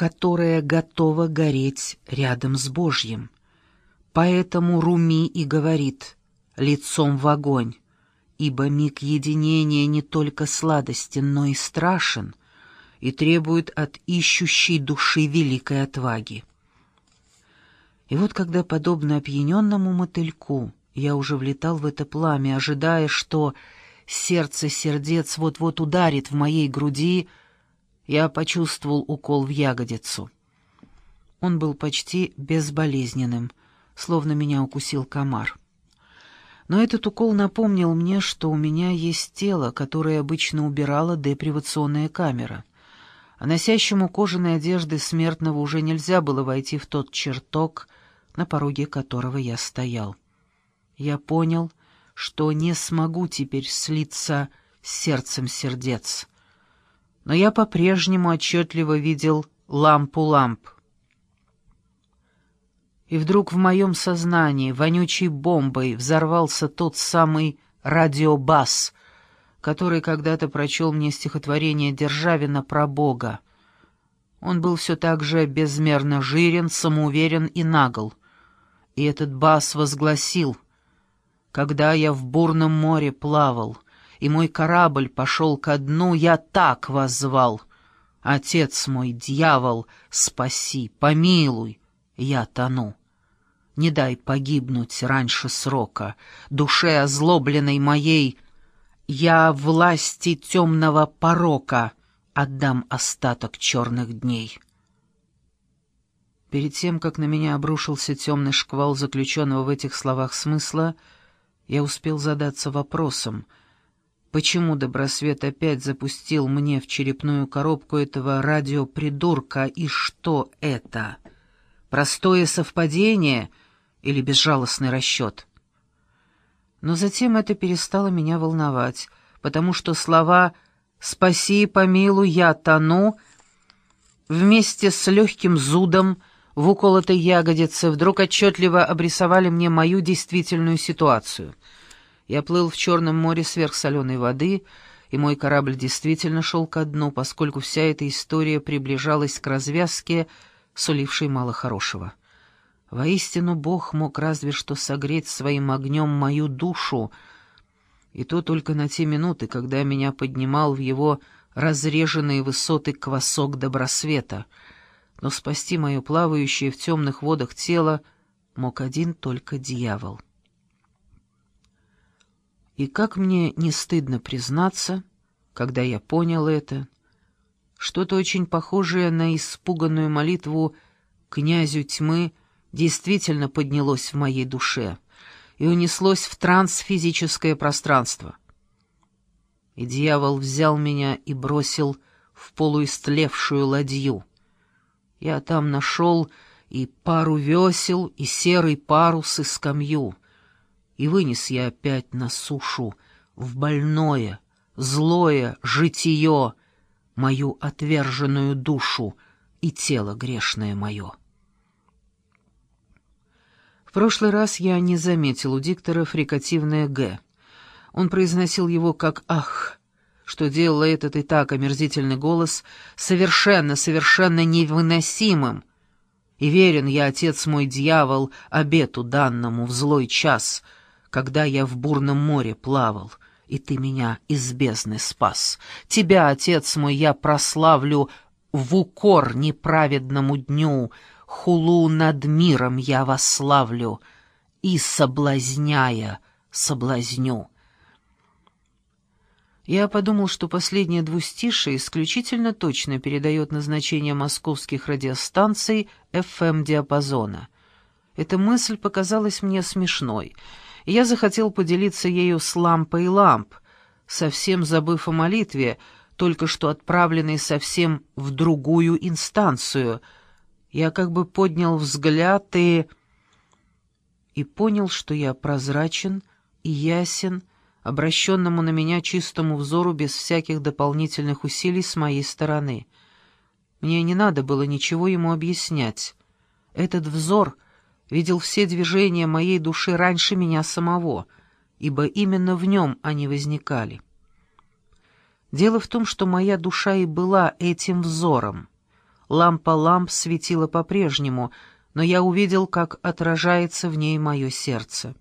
которое готово гореть рядом с Божьим. Поэтому Руми и говорит «лицом в огонь», ибо миг единения не только сладостен, но и страшен, и требует от ищущей души великой отваги. И вот когда, подобно опьяненному мотыльку, я уже влетал в это пламя, ожидая, что сердце сердец вот-вот ударит в моей груди, я почувствовал укол в ягодицу. Он был почти безболезненным, словно меня укусил комар. Но этот укол напомнил мне, что у меня есть тело, которое обычно убирала депривационная камера. А носящему кожаной одежды смертного уже нельзя было войти в тот чертог, на пороге которого я стоял. Я понял, что не смогу теперь слиться с сердцем сердец. Но я по-прежнему отчетливо видел лампу ламп. И вдруг в моем сознании вонючей бомбой взорвался тот самый радиобас, который когда-то прочел мне стихотворение Державина про Бога. Он был все так же безмерно жирен, самоуверен и нагл. И этот бас возгласил — когда я в бурном море плавал, и мой корабль пошел ко дну, я так вас. Отец мой, дьявол, спаси, помилуй, я тону. Не дай погибнуть раньше срока, душе озлобленной моей, я власти темного порока отдам остаток черных дней. Перед тем, как на меня обрушился темный шквал заключенного в этих словах смысла, — я успел задаться вопросом, почему Добросвет опять запустил мне в черепную коробку этого радиопридурка, и что это? Простое совпадение или безжалостный расчет? Но затем это перестало меня волновать, потому что слова «спаси, помилуй, я тону» вместе с легким зудом в уколотой ягодице вдруг отчетливо обрисовали мне мою действительную ситуацию. Я плыл в Черном море сверхсоленой воды, и мой корабль действительно шел ко дну, поскольку вся эта история приближалась к развязке, сулившей мало хорошего. Воистину, Бог мог разве что согреть своим огнем мою душу, и то только на те минуты, когда меня поднимал в его разреженные высоты квасок добросвета. Но спасти мое плавающее в темных водах тело мог один только дьявол. И как мне не стыдно признаться, когда я понял это, что-то очень похожее на испуганную молитву князю тьмы действительно поднялось в моей душе и унеслось в трансфизическое пространство. И дьявол взял меня и бросил в полуистлевшую ладью. Я там нашел и пару весел, и серый парус, и скамью — и вынес я опять на сушу, в больное, злое житие, мою отверженную душу и тело грешное мое. В прошлый раз я не заметил у диктора фрикативное «г». Он произносил его как «ах», что делало этот и так омерзительный голос совершенно, совершенно невыносимым. И верен я, отец мой дьявол, обету данному в злой час — когда я в бурном море плавал, и ты меня из бездны спас. Тебя, отец мой, я прославлю в укор неправедному дню, хулу над миром я восславлю, и, соблазняя, соблазню. Я подумал, что последнее двустишее исключительно точно передает назначение московских радиостанций FM-диапазона. Эта мысль показалась мне смешной — я захотел поделиться ею с лампой ламп, совсем забыв о молитве, только что отправленной совсем в другую инстанцию. Я как бы поднял взгляд и... и понял, что я прозрачен и ясен, обращенному на меня чистому взору без всяких дополнительных усилий с моей стороны. Мне не надо было ничего ему объяснять. Этот взор — видел все движения моей души раньше меня самого, ибо именно в нем они возникали. Дело в том, что моя душа и была этим взором. лампа ламп светила по-прежнему, но я увидел, как отражается в ней мое сердце.